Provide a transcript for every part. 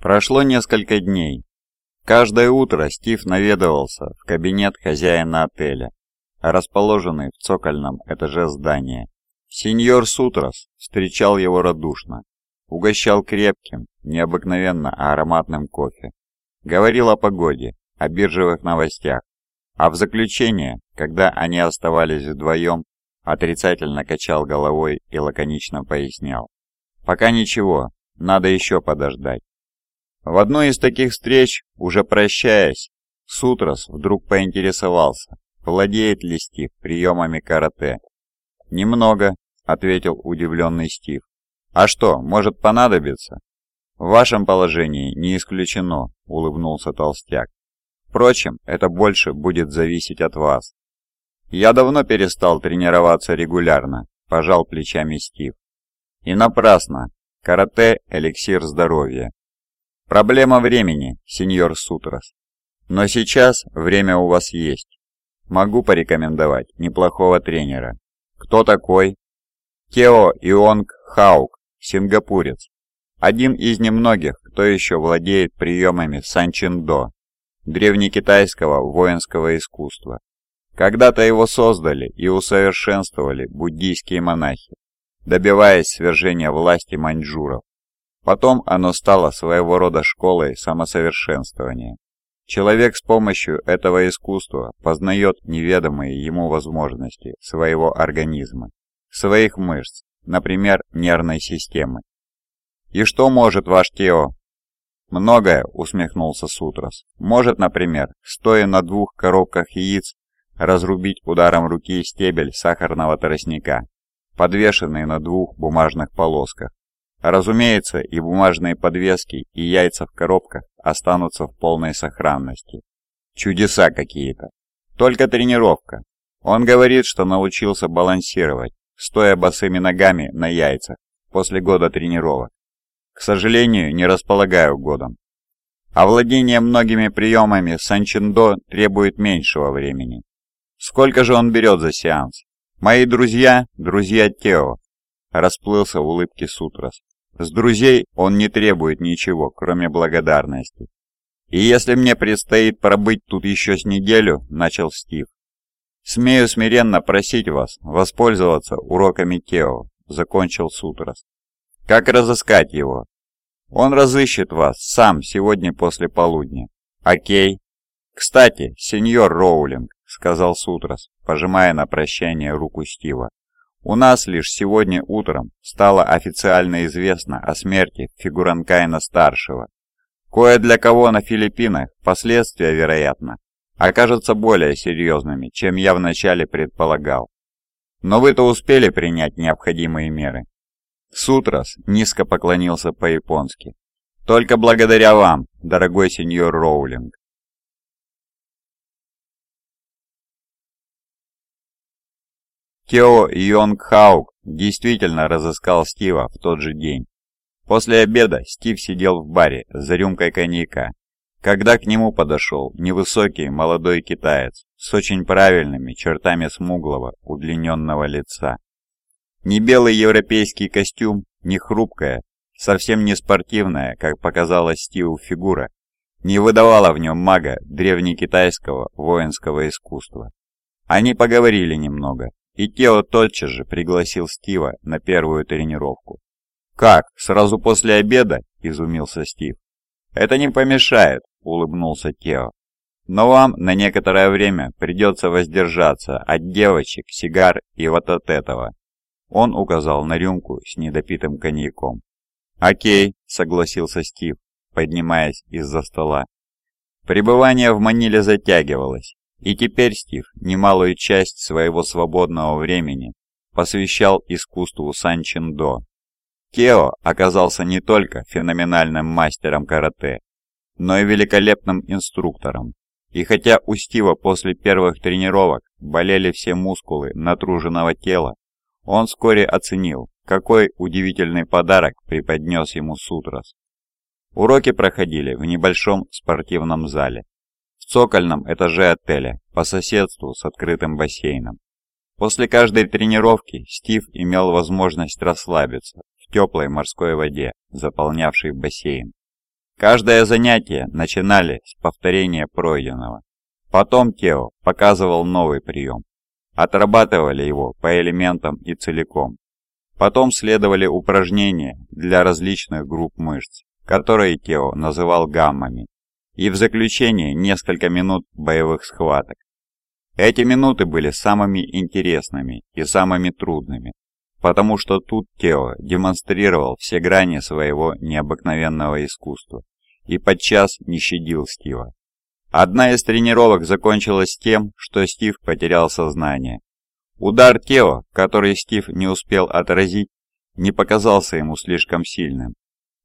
Прошло несколько дней. Каждое утро Стив наведывался в кабинет хозяина отеля, расположенный в цокольном этаже здания. Сеньор Сутрас встречал его радушно, угощал крепким, необыкновенно ароматным кофе, говорил о погоде, о биржевых новостях, а в заключение, когда они оставались вдвоем, отрицательно качал головой и лаконично пояснял. «Пока ничего, надо еще подождать». В одной из таких встреч, уже прощаясь, Сутрас вдруг поинтересовался, владеет ли Стив приемами карате. «Немного», — ответил удивленный Стив. «А что, может понадобиться?» «В вашем положении не исключено», — улыбнулся толстяк. «Впрочем, это больше будет зависеть от вас». «Я давно перестал тренироваться регулярно», — пожал плечами Стив. «И напрасно. Карате – эликсир здоровья. Проблема времени, сеньор Сутрас. Но сейчас время у вас есть. Могу порекомендовать неплохого тренера. Кто такой? Тео Ионг Хаук, сингапурец. Один из немногих, кто еще владеет приемами санчиндо, древнекитайского воинского искусства. Когда-то его создали и усовершенствовали буддийские монахи, добиваясь свержения власти маньчжуров. Потом оно стало своего рода школой самосовершенствования. Человек с помощью этого искусства познает неведомые ему возможности своего организма, своих мышц, например, нервной системы. «И что может ваш Тео?» «Многое», — усмехнулся Сутрас. «Может, например, стоя на двух коробках яиц, разрубить ударом руки стебель сахарного тростника, подвешенный на двух бумажных полосках, Разумеется, и бумажные подвески, и яйца в коробках останутся в полной сохранности. Чудеса какие-то. Только тренировка. Он говорит, что научился балансировать, стоя босыми ногами на яйцах после года тренировок. К сожалению, не располагаю годом. Овладение многими приемами санчиндо требует меньшего времени. Сколько же он берет за сеанс? Мои друзья, друзья Тео, расплылся в улыбке Сутрас. С друзей он не требует ничего, кроме благодарности. «И если мне предстоит пробыть тут еще с неделю», — начал Стив, «смею смиренно просить вас воспользоваться уроками Тео», — закончил Сутрас. «Как разыскать его?» «Он разыщет вас сам сегодня после полудня». «Окей». «Кстати, сеньор Роулинг», — сказал Сутрас, пожимая на прощание руку Стива. У нас лишь сегодня утром стало официально известно о смерти Фигуранкайна-старшего. Кое для кого на Филиппинах последствия, вероятно, окажутся более серьезными, чем я вначале предполагал. Но вы-то успели принять необходимые меры. Сутрас низко поклонился по-японски. Только благодаря вам, дорогой сеньор Роулинг. Тео Йонг Хаук действительно разыскал Стива в тот же день. После обеда Стив сидел в баре за рюмкой коньяка, когда к нему подошел невысокий молодой китаец с очень правильными чертами смуглого удлиненного лица. Ни белый европейский костюм, ни хрупкая, совсем не спортивная, как показалось Стиву фигура, не выдавала в нем мага древнекитайского воинского искусства. Они поговорили немного, и Тео тотчас же пригласил Стива на первую тренировку. «Как, сразу после обеда?» – изумился Стив. «Это не помешает», – улыбнулся Тео. «Но вам на некоторое время придется воздержаться от девочек, сигар и вот от этого». Он указал на рюмку с недопитым коньяком. «Окей», – согласился Стив, поднимаясь из-за стола. Пребывание в Маниле затягивалось, и теперь Стив немалую часть своего свободного времени посвящал искусству санчиндо. Кео оказался не только феноменальным мастером карате, но и великолепным инструктором. И хотя у Стива после первых тренировок болели все мускулы натруженного тела, он вскоре оценил, какой удивительный подарок преподнес ему Сутрас. Уроки проходили в небольшом спортивном зале, цокольном этаже отеля, по соседству с открытым бассейном. После каждой тренировки Стив имел возможность расслабиться в теплой морской воде, заполнявшей бассейн. Каждое занятие начинали с повторения пройденного. Потом Тео показывал новый прием. Отрабатывали его по элементам и целиком. Потом следовали упражнения для различных групп мышц, которые Тео называл гаммами. И в заключение несколько минут боевых схваток. Эти минуты были самыми интересными и самыми трудными, потому что тут Тео демонстрировал все грани своего необыкновенного искусства и подчас не щадил Стива. Одна из тренировок закончилась тем, что Стив потерял сознание. Удар Тео, который Стив не успел отразить, не показался ему слишком сильным.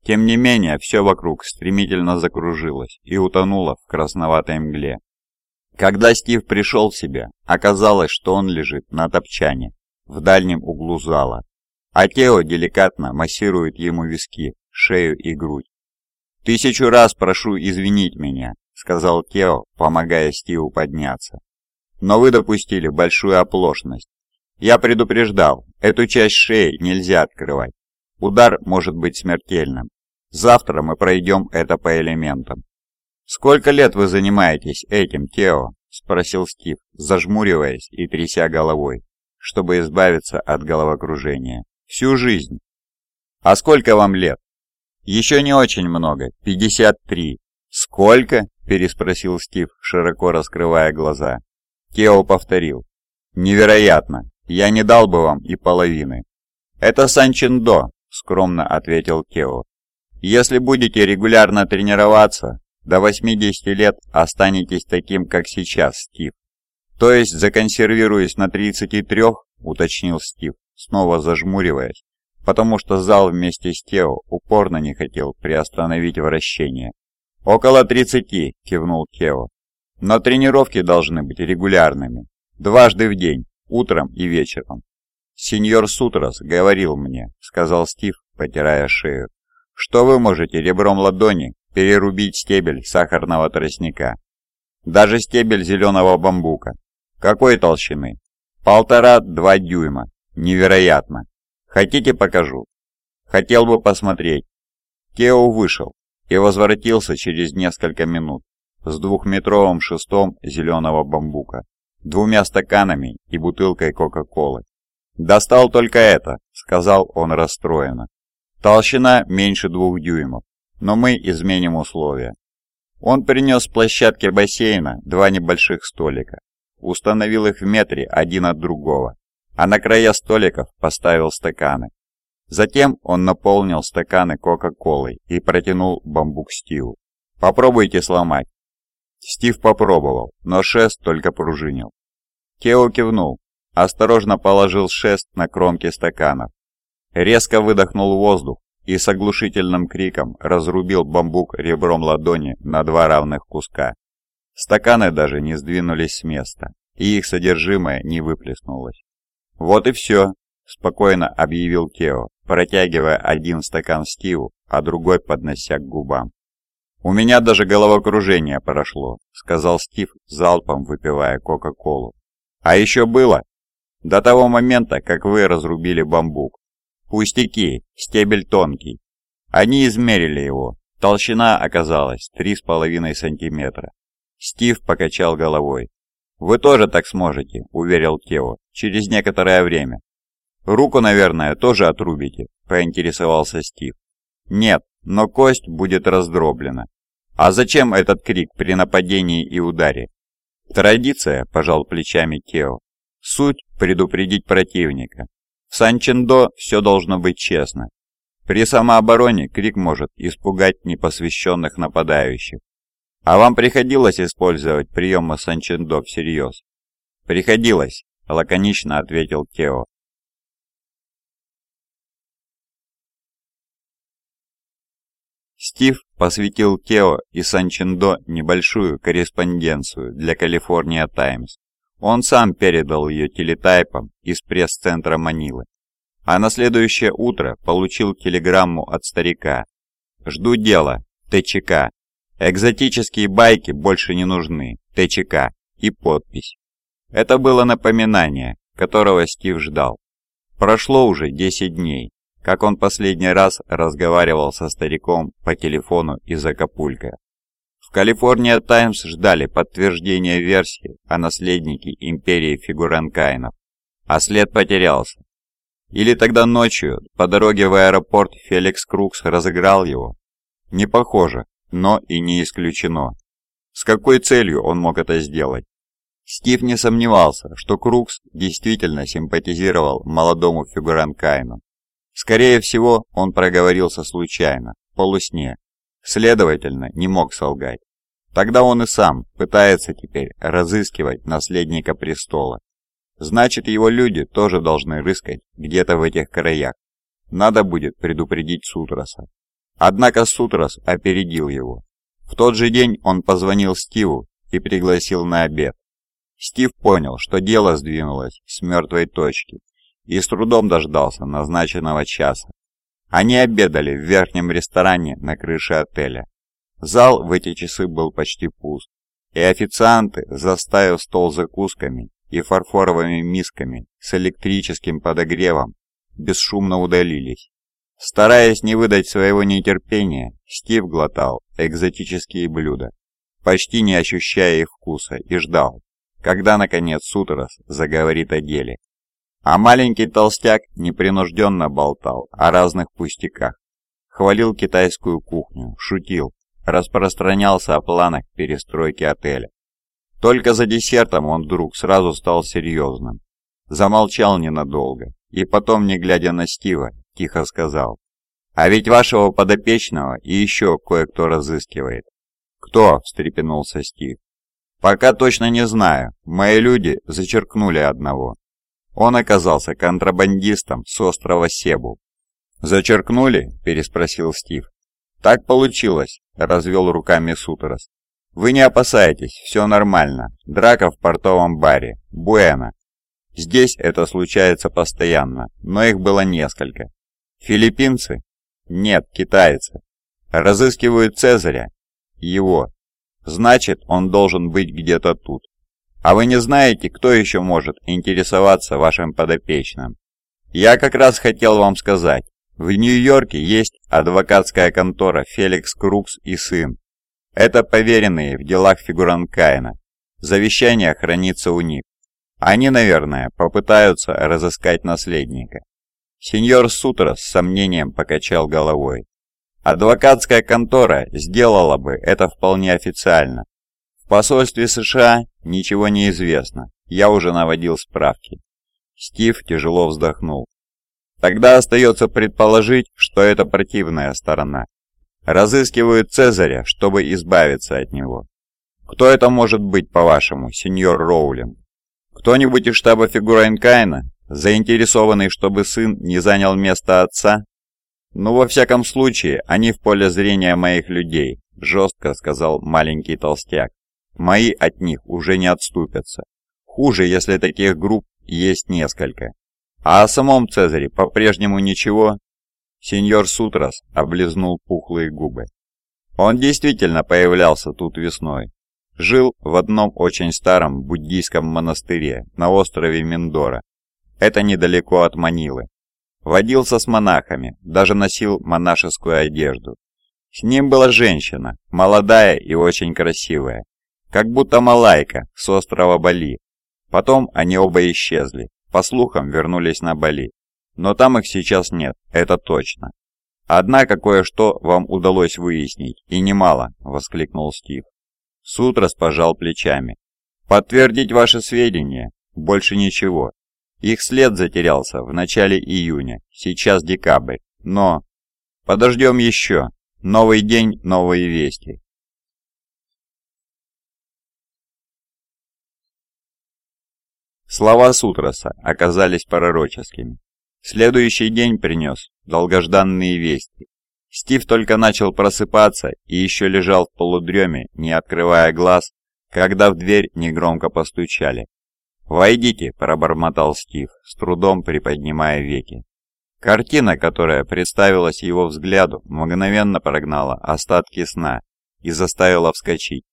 Тем не менее, все вокруг стремительно закружилось и утонуло в красноватой мгле. Когда Стив пришел в себя, оказалось, что он лежит на топчане в дальнем углу зала, а Тео деликатно массирует ему виски, шею и грудь. «Тысячу раз прошу извинить меня», — сказал Тео, помогая Стиву подняться. «Но вы допустили большую оплошность. Я предупреждал, эту часть шеи нельзя открывать. Удар может быть смертельным. Завтра мы пройдем это по элементам. «Сколько лет вы занимаетесь этим, Тео?» – спросил Стив, зажмуриваясь и тряся головой, чтобы избавиться от головокружения. «Всю жизнь». «А сколько вам лет?» «Еще не очень много, 53». «Сколько?» – переспросил Стив, широко раскрывая глаза. Тео повторил. «Невероятно! Я не дал бы вам и половины». «Это Санчиндо», – скромно ответил Тео. «Если будете регулярно тренироваться, до 80 лет останетесь таким, как сейчас, Стив. То есть законсервируясь на 33, уточнил Стив, снова зажмуриваясь, потому что зал вместе с Тео упорно не хотел приостановить вращение. «Около 30», — кивнул Тео. «Но тренировки должны быть регулярными, дважды в день, утром и вечером». «Сеньор Сутрас говорил мне», — сказал Стив, потирая шею, «что вы можете ребром ладони перерубить стебель сахарного тростника. Даже стебель зеленого бамбука. Какой толщины? Полтора-два дюйма. Невероятно. Хотите покажу? Хотел бы посмотреть. Кео вышел и возвратился через несколько минут с двухметровым шестом зеленого бамбука, двумя стаканами и бутылкой Кока-Колы. «Достал только это», — сказал он расстроенно. «Толщина меньше двух дюймов но мы изменим условия. Он принес с площадки бассейна два небольших столика, установил их в метре один от другого, а на края столиков поставил стаканы. Затем он наполнил стаканы Кока-Колой и протянул бамбук Стиву. «Попробуйте сломать». Стив попробовал, но шест только пружинил. Тео кивнул, осторожно положил шест на кромки стаканов, резко выдохнул воздух и с оглушительным криком разрубил бамбук ребром ладони на два равных куска. Стаканы даже не сдвинулись с места, и их содержимое не выплеснулось. «Вот и все», – спокойно объявил Тео, протягивая один стакан Стиву, а другой поднося к губам. «У меня даже головокружение прошло», – сказал Стив, залпом выпивая Кока-Колу. «А еще было? До того момента, как вы разрубили бамбук. Пустяки, стебель тонкий. Они измерили его. Толщина оказалась 3,5 сантиметра. Стив покачал головой. «Вы тоже так сможете», — уверил Тео, — «через некоторое время». «Руку, наверное, тоже отрубите», — поинтересовался Стив. «Нет, но кость будет раздроблена». «А зачем этот крик при нападении и ударе?» «Традиция», — пожал плечами Тео. «Суть — предупредить противника. Санчендо все должно быть честно. При самообороне крик может испугать непосвященных нападающих. А вам приходилось использовать приемы Санчендо всерьез? Приходилось, лаконично ответил Тео. Стив посвятил Тео и Санчендо небольшую корреспонденцию для Калифорния Таймс. Он сам передал ее телетайпом из пресс-центра Манилы. А на следующее утро получил телеграмму от старика. «Жду дела. ТЧК. Экзотические байки больше не нужны. ТЧК». И подпись. Это было напоминание, которого Стив ждал. Прошло уже 10 дней, как он последний раз разговаривал со стариком по телефону из Акапулько. Калифорния Таймс ждали подтверждения версии о наследнике империи фигуранкайнов, а след потерялся. Или тогда ночью по дороге в аэропорт Феликс Крукс разыграл его? Не похоже, но и не исключено. С какой целью он мог это сделать? Стив не сомневался, что Крукс действительно симпатизировал молодому фигуранкайну. Скорее всего, он проговорился случайно, полусне. Следовательно, не мог солгать. Тогда он и сам пытается теперь разыскивать наследника престола. Значит, его люди тоже должны рыскать где-то в этих краях. Надо будет предупредить Сутраса. Однако Сутрас опередил его. В тот же день он позвонил Стиву и пригласил на обед. Стив понял, что дело сдвинулось с мертвой точки и с трудом дождался назначенного часа. Они обедали в верхнем ресторане на крыше отеля. Зал в эти часы был почти пуст, и официанты, заставив стол закусками и фарфоровыми мисками с электрическим подогревом, бесшумно удалились. Стараясь не выдать своего нетерпения, Стив глотал экзотические блюда, почти не ощущая их вкуса, и ждал, когда, наконец, Сутерос заговорит о деле. А маленький толстяк непринужденно болтал о разных пустяках. Хвалил китайскую кухню, шутил, распространялся о планах перестройки отеля. Только за десертом он вдруг сразу стал серьезным. Замолчал ненадолго и потом, не глядя на Стива, тихо сказал. «А ведь вашего подопечного и еще кое-кто разыскивает». «Кто?» – встрепенулся Стив. «Пока точно не знаю. Мои люди зачеркнули одного. Он оказался контрабандистом с острова Себу. «Зачеркнули?» – переспросил Стив. «Так получилось», – развел руками Сутерос. «Вы не опасайтесь, все нормально. Драка в портовом баре. Буэна. Здесь это случается постоянно, но их было несколько. Филиппинцы? Нет, китайцы. Разыскивают Цезаря? Его. Значит, он должен быть где-то тут. А вы не знаете, кто еще может интересоваться вашим подопечным? Я как раз хотел вам сказать. В Нью-Йорке есть адвокатская контора Феликс Крукс и сын. Это поверенные в делах фигурант Каина. Завещание хранится у них. Они, наверное, попытаются разыскать наследника. Сеньор Сутра с сомнением покачал головой. Адвокатская контора сделала бы это вполне официально. Посольстве США ничего не известно, я уже наводил справки. Стив тяжело вздохнул. Тогда остается предположить, что это противная сторона. Разыскивают Цезаря, чтобы избавиться от него. Кто это может быть, по-вашему, сеньор Роулинг? Кто-нибудь из штаба Фигурайнкайна, заинтересованный, чтобы сын не занял место отца? Ну, во всяком случае, они в поле зрения моих людей, жестко сказал маленький толстяк. Мои от них уже не отступятся. Хуже, если таких групп есть несколько. А о самом Цезаре по-прежнему ничего? Сеньор Сутрас облизнул пухлые губы. Он действительно появлялся тут весной. Жил в одном очень старом буддийском монастыре на острове Миндора. Это недалеко от Манилы. Водился с монахами, даже носил монашескую одежду. С ним была женщина, молодая и очень красивая. Как будто Малайка с острова Бали. Потом они оба исчезли. По слухам, вернулись на Бали. Но там их сейчас нет, это точно. Однако кое-что вам удалось выяснить, и немало, воскликнул Стив. Сутрас пожал плечами. Подтвердить ваши сведения? Больше ничего. Их след затерялся в начале июня, сейчас декабрь. Но... Подождем еще. Новый день, новые вести. Слова Сутраса оказались пророческими. Следующий день принес долгожданные вести. Стив только начал просыпаться и еще лежал в полудреме, не открывая глаз, когда в дверь негромко постучали. «Войдите», – пробормотал Стив, с трудом приподнимая веки. Картина, которая представилась его взгляду, мгновенно прогнала остатки сна и заставила вскочить.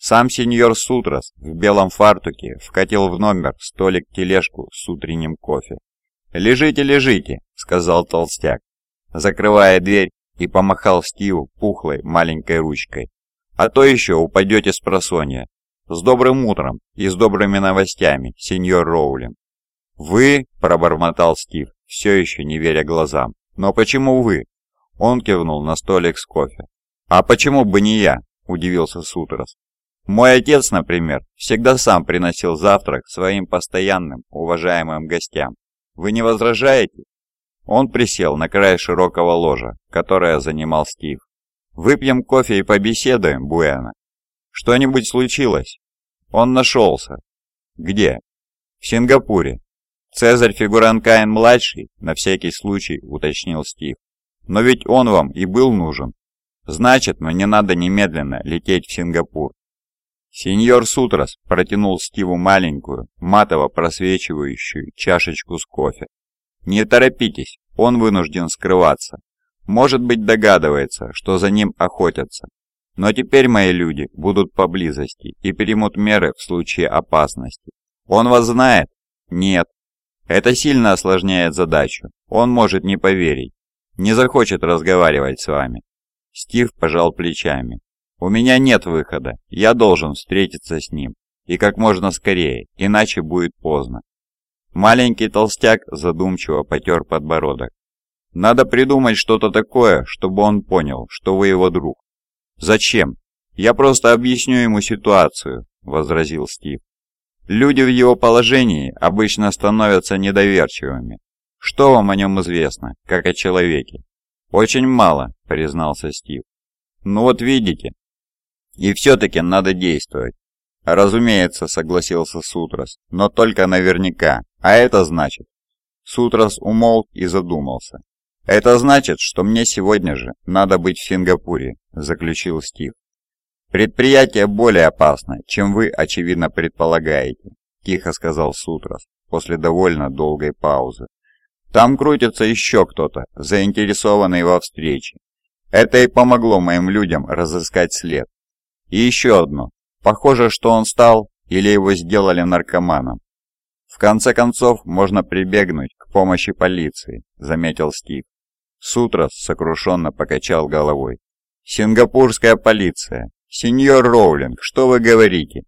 Сам сеньор Сутрас в белом фартуке вкатил в номер столик-тележку с утренним кофе. «Лежите, лежите», — сказал толстяк, закрывая дверь и помахал Стиву пухлой маленькой ручкой. «А то еще упадете с просонья. С добрым утром и с добрыми новостями, сеньор Роулин». «Вы?» – пробормотал Стив, все еще не веря глазам. «Но почему вы?» Он кивнул на столик с кофе. «А почему бы не я?» – удивился Сутрас. «Мой отец, например, всегда сам приносил завтрак своим постоянным, уважаемым гостям. Вы не возражаете?» Он присел на край широкого ложа, которое занимал Стив. «Выпьем кофе и побеседуем, Буэна. Что-нибудь случилось?» «Он нашелся». «Где?» «В Сингапуре». «Цезарь Фигуранкайн-младший?» — на всякий случай уточнил Стив. «Но ведь он вам и был нужен. Значит, мне надо немедленно лететь в Сингапур». Сеньор Сутрас протянул Стиву маленькую, матово просвечивающую чашечку с кофе. Не торопитесь, он вынужден скрываться. Может быть догадывается, что за ним охотятся. Но теперь мои люди будут поблизости и примут меры в случае опасности. Он вас знает? Нет. Это сильно осложняет задачу. Он может не поверить. Не захочет разговаривать с вами. Стив пожал плечами. У меня нет выхода. Я должен встретиться с ним. И как можно скорее, иначе будет поздно. Маленький толстяк задумчиво потер подбородок. «Надо придумать что-то такое, чтобы он понял, что вы его друг». «Зачем? Я просто объясню ему ситуацию», — возразил Стив. «Люди в его положении обычно становятся недоверчивыми. Что вам о нем известно, как о человеке?» «Очень мало», — признался Стив. «Ну вот видите. И все-таки надо действовать. «Разумеется», — согласился Сутрас, — «но только наверняка. А это значит...» Сутрас умолк и задумался. «Это значит, что мне сегодня же надо быть в Сингапуре», — заключил Стив. «Предприятие более опасно, чем вы, очевидно, предполагаете», — тихо сказал Сутрас после довольно долгой паузы. «Там крутится еще кто-то, заинтересованный во встрече. Это и помогло моим людям разыскать след. И еще одно. Похоже, что он стал или его сделали наркоманом. В конце концов, можно прибегнуть к помощи полиции, заметил Стив. Сутрас сокрушенно покачал головой. Сингапурская полиция. Сеньор Роулинг, что вы говорите?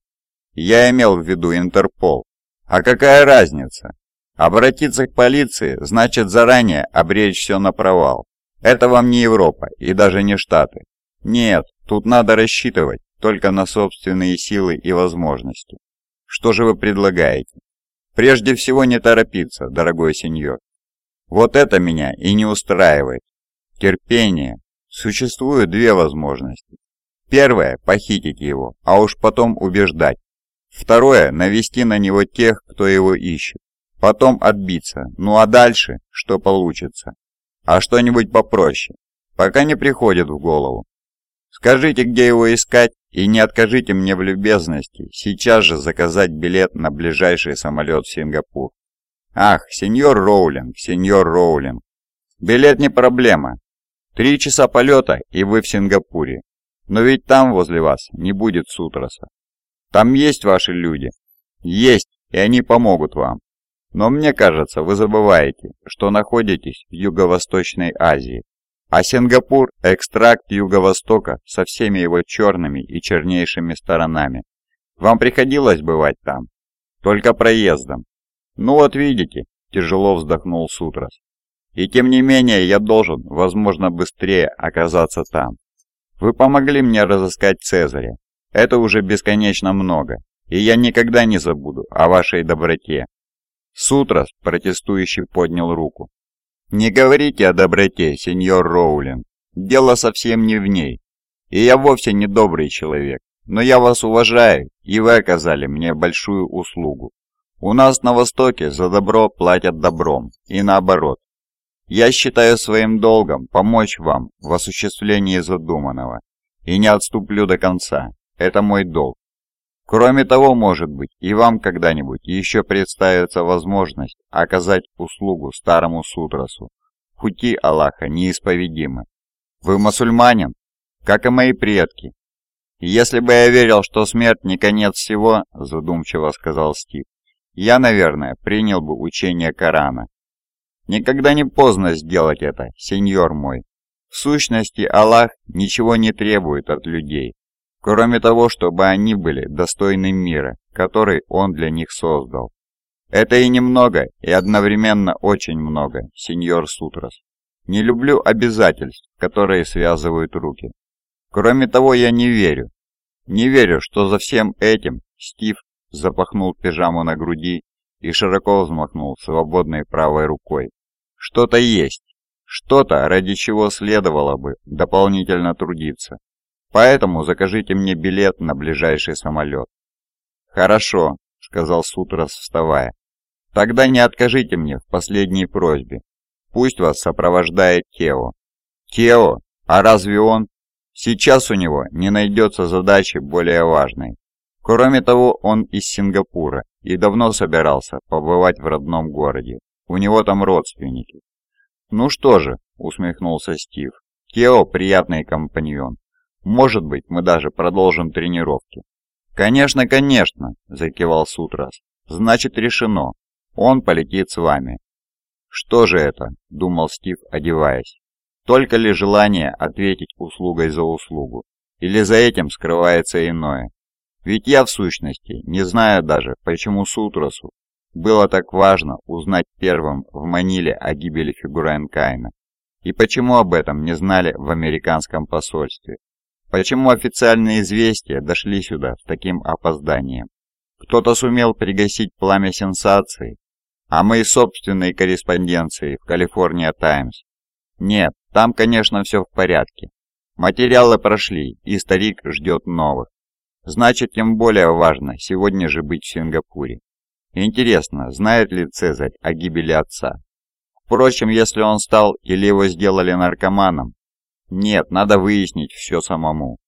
Я имел в виду Интерпол. А какая разница? Обратиться к полиции значит заранее обречь все на провал. Это вам не Европа и даже не Штаты. Нет, тут надо рассчитывать только на собственные силы и возможности. Что же вы предлагаете? Прежде всего не торопиться, дорогой сеньор. Вот это меня и не устраивает. Терпение. Существуют две возможности. Первое – похитить его, а уж потом убеждать. Второе – навести на него тех, кто его ищет. Потом отбиться. Ну а дальше, что получится? А что-нибудь попроще. Пока не приходит в голову. Скажите, где его искать, и не откажите мне в любезности сейчас же заказать билет на ближайший самолет в Сингапур. Ах, сеньор Роулинг, сеньор Роулинг. Билет не проблема. Три часа полета, и вы в Сингапуре. Но ведь там возле вас не будет Сутраса. Там есть ваши люди? Есть, и они помогут вам. Но мне кажется, вы забываете, что находитесь в Юго-Восточной Азии. А Сингапур – экстракт Юго-Востока со всеми его черными и чернейшими сторонами. Вам приходилось бывать там? Только проездом. Ну вот видите, тяжело вздохнул Сутрас. И тем не менее я должен, возможно, быстрее оказаться там. Вы помогли мне разыскать Цезаря. Это уже бесконечно много, и я никогда не забуду о вашей доброте. Сутрас, протестующий, поднял руку. «Не говорите о доброте, сеньор Роулинг. Дело совсем не в ней. И я вовсе не добрый человек. Но я вас уважаю, и вы оказали мне большую услугу. У нас на Востоке за добро платят добром, и наоборот. Я считаю своим долгом помочь вам в осуществлении задуманного, и не отступлю до конца. Это мой долг. Кроме того, может быть, и вам когда-нибудь еще представится возможность оказать услугу старому Сутрасу. Пути Аллаха неисповедимы. Вы мусульманин, как и мои предки. если бы я верил, что смерть не конец всего, задумчиво сказал Стив, я, наверное, принял бы учение Корана. Никогда не поздно сделать это, сеньор мой. В сущности, Аллах ничего не требует от людей, кроме того, чтобы они были достойны мира, который Он для них создал. Это и немного, и одновременно очень много, сеньор Сутрас. Не люблю обязательств, которые связывают руки. Кроме того, я не верю. Не верю, что за всем этим Стив запахнул пижаму на груди и широко взмахнул свободной правой рукой. Что-то есть, что-то, ради чего следовало бы дополнительно трудиться. Поэтому закажите мне билет на ближайший самолет. «Хорошо», — сказал Сутрас, вставая. «Тогда не откажите мне в последней просьбе. Пусть вас сопровождает Тео». «Тео? А разве он?» «Сейчас у него не найдется задачи более важной. Кроме того, он из Сингапура и давно собирался побывать в родном городе. У него там родственники». «Ну что же», — усмехнулся Стив, — «Тео приятный компаньон. Может быть, мы даже продолжим тренировки». «Конечно, конечно», — закивал Сутрас. «Значит, решено. Он полетит с вами». «Что же это?» — думал Стив, одеваясь. «Только ли желание ответить услугой за услугу? Или за этим скрывается иное? Ведь я, в сущности, не знаю даже, почему Сутрасу было так важно узнать первым в Маниле о гибели фигуры Энкайна. И почему об этом не знали в американском посольстве? Почему официальные известия дошли сюда с таким опозданием? Кто-то сумел пригасить пламя сенсации, а моей собственной корреспонденции в Калифорния Таймс. Нет, там, конечно, все в порядке. Материалы прошли, и старик ждет новых. Значит, тем более важно сегодня же быть в Сингапуре. Интересно, знает ли Цезарь о гибели отца? Впрочем, если он стал или его сделали наркоманом, нет, надо выяснить все самому.